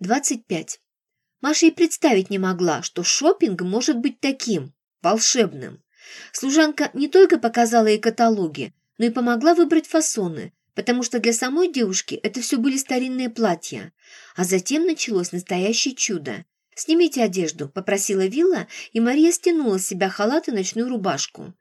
25. Маша и представить не могла, что шопинг может быть таким, волшебным. Служанка не только показала ей каталоги, но и помогла выбрать фасоны, потому что для самой девушки это все были старинные платья. А затем началось настоящее чудо. «Снимите одежду», – попросила Вилла, и Мария стянула с себя халат и ночную рубашку.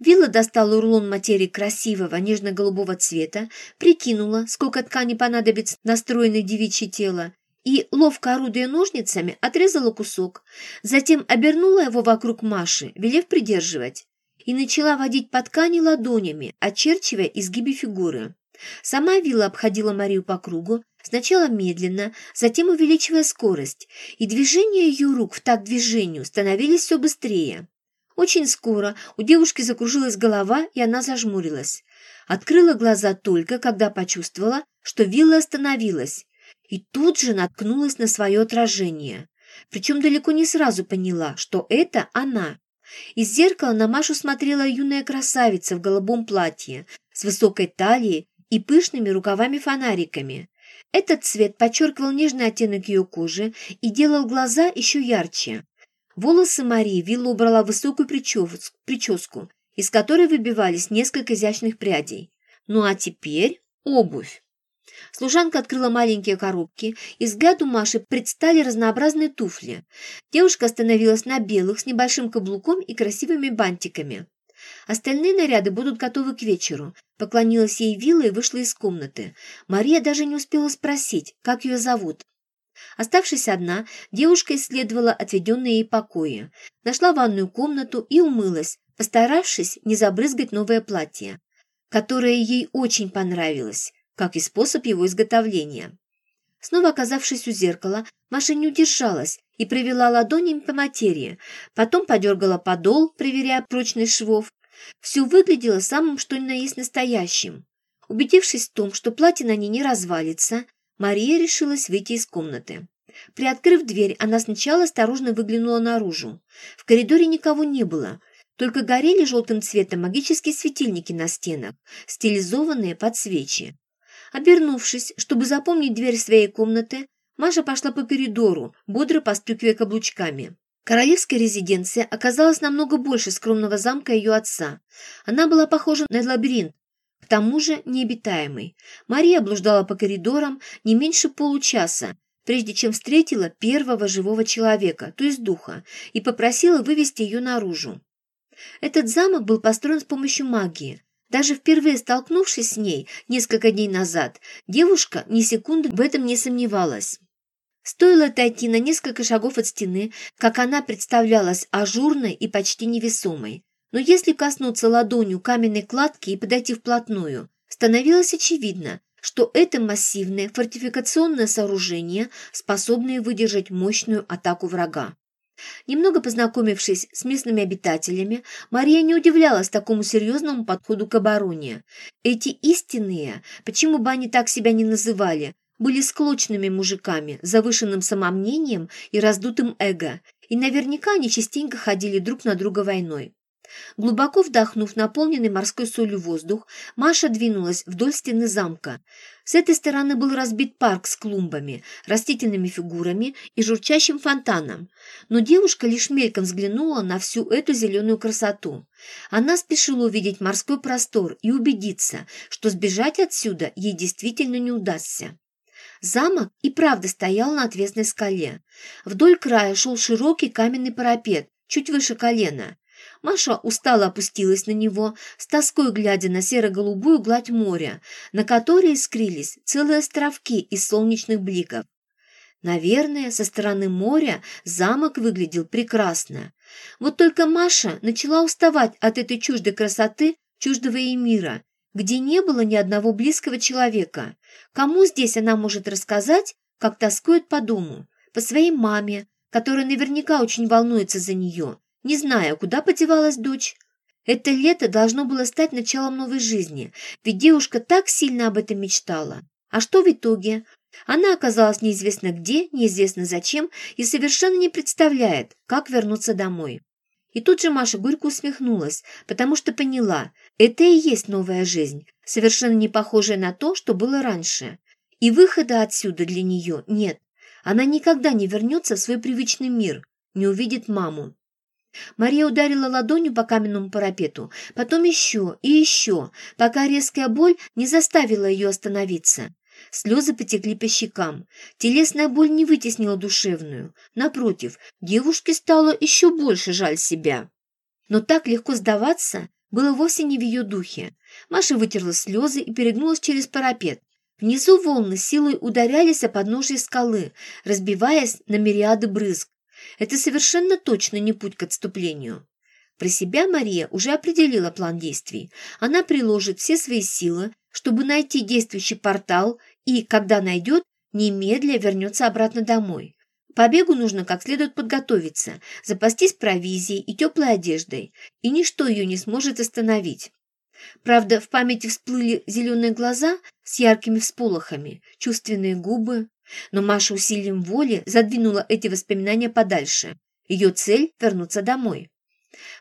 Вилла достала рулон материи красивого нежно-голубого цвета, прикинула, сколько ткани понадобится на стройное девичье тело, и, ловко орудуя ножницами, отрезала кусок. Затем обернула его вокруг Маши, велев придерживать, и начала водить по ткани ладонями, очерчивая изгибы фигуры. Сама Вилла обходила Марию по кругу, сначала медленно, затем увеличивая скорость, и движения ее рук в такт движению становились все быстрее. Очень скоро у девушки закружилась голова, и она зажмурилась. Открыла глаза только, когда почувствовала, что Вилла остановилась, и тут же наткнулась на свое отражение. Причем далеко не сразу поняла, что это она. Из зеркала на Машу смотрела юная красавица в голубом платье с высокой талией и пышными рукавами-фонариками. Этот цвет подчеркивал нежный оттенок ее кожи и делал глаза еще ярче. Волосы Марии Вилла убрала высокую прическу, из которой выбивались несколько изящных прядей. Ну а теперь обувь. Служанка открыла маленькие коробки, и взгляду Маши предстали разнообразные туфли. Девушка остановилась на белых с небольшим каблуком и красивыми бантиками. Остальные наряды будут готовы к вечеру. Поклонилась ей Вилла и вышла из комнаты. Мария даже не успела спросить, как ее зовут. Оставшись одна, девушка исследовала отведенные ей покои. Нашла ванную комнату и умылась, постаравшись не забрызгать новое платье, которое ей очень понравилось, как и способ его изготовления. Снова оказавшись у зеркала, Маша не удержалась и провела ладонями по материи, потом подергала подол, проверяя прочность швов. Все выглядело самым что ни на есть настоящим. Убедившись в том, что платье на ней не развалится, Мария решилась выйти из комнаты. Приоткрыв дверь, она сначала осторожно выглянула наружу. В коридоре никого не было, только горели желтым цветом магические светильники на стенах, стилизованные под свечи. Обернувшись, чтобы запомнить дверь своей комнаты, Маша пошла по коридору, бодро постукивая каблучками. Королевская резиденция оказалась намного больше скромного замка ее отца. Она была похожа на лабиринт, к тому же необитаемый. Мария блуждала по коридорам не меньше получаса, прежде чем встретила первого живого человека, то есть духа, и попросила вывести ее наружу. Этот замок был построен с помощью магии. Даже впервые столкнувшись с ней несколько дней назад, девушка ни секунды в этом не сомневалась. Стоило отойти на несколько шагов от стены, как она представлялась ажурной и почти невесомой. Но если коснуться ладонью каменной кладки и подойти вплотную, становилось очевидно, что это массивное фортификационное сооружение, способное выдержать мощную атаку врага. Немного познакомившись с местными обитателями, Мария не удивлялась такому серьезному подходу к обороне. Эти истинные, почему бы они так себя не называли, были склочными мужиками, завышенным самомнением и раздутым эго, и наверняка они частенько ходили друг на друга войной. Глубоко вдохнув наполненный морской солью воздух, Маша двинулась вдоль стены замка. С этой стороны был разбит парк с клумбами, растительными фигурами и журчащим фонтаном. Но девушка лишь мельком взглянула на всю эту зеленую красоту. Она спешила увидеть морской простор и убедиться, что сбежать отсюда ей действительно не удастся. Замок и правда стоял на отвесной скале. Вдоль края шел широкий каменный парапет, чуть выше колена. Маша устало опустилась на него, с тоской глядя на серо-голубую гладь моря, на которой искрились целые островки из солнечных бликов. Наверное, со стороны моря замок выглядел прекрасно. Вот только Маша начала уставать от этой чуждой красоты, чуждого ей мира, где не было ни одного близкого человека. Кому здесь она может рассказать, как тоскует по дому? По своей маме, которая наверняка очень волнуется за нее, не зная, куда подевалась дочь. Это лето должно было стать началом новой жизни, ведь девушка так сильно об этом мечтала. А что в итоге? Она оказалась неизвестно где, неизвестно зачем и совершенно не представляет, как вернуться домой. И тут же Маша горько усмехнулась, потому что поняла, это и есть новая жизнь, совершенно не похожая на то, что было раньше. И выхода отсюда для нее нет. Она никогда не вернется в свой привычный мир, не увидит маму. Мария ударила ладонью по каменному парапету, потом еще и еще, пока резкая боль не заставила ее остановиться. Слезы потекли по щекам. Телесная боль не вытеснила душевную. Напротив, девушке стало еще больше жаль себя. Но так легко сдаваться было вовсе не в ее духе. Маша вытерла слезы и перегнулась через парапет. Внизу волны силой ударялись о подножие скалы, разбиваясь на мириады брызг. Это совершенно точно не путь к отступлению. Про себя Мария уже определила план действий. Она приложит все свои силы, чтобы найти действующий портал и, когда найдет, немедля вернется обратно домой. Побегу нужно как следует подготовиться, запастись провизией и теплой одеждой, и ничто ее не сможет остановить. Правда, в памяти всплыли зеленые глаза с яркими всполохами, чувственные губы, но Маша усилием воли задвинула эти воспоминания подальше. Ее цель – вернуться домой.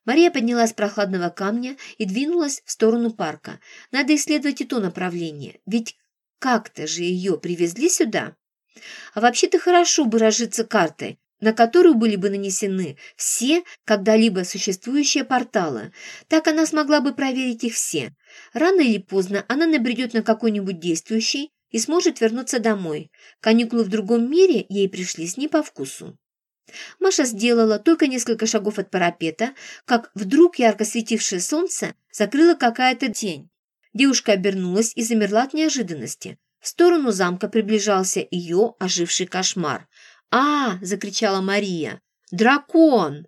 Мария поднялась с прохладного камня и двинулась в сторону парка. Надо исследовать и то направление, ведь как-то же ее привезли сюда. А вообще-то хорошо бы разжиться картой, на которую были бы нанесены все когда-либо существующие порталы. Так она смогла бы проверить их все. Рано или поздно она набредет на какой-нибудь действующий и сможет вернуться домой. Каникулы в другом мире ей пришлись не по вкусу. Маша сделала только несколько шагов от парапета, как вдруг ярко светившее солнце закрыло какая-то тень. Девушка обернулась и замерла от неожиданности. В сторону замка приближался ее оживший кошмар. «А!» – закричала Мария. «Дракон!»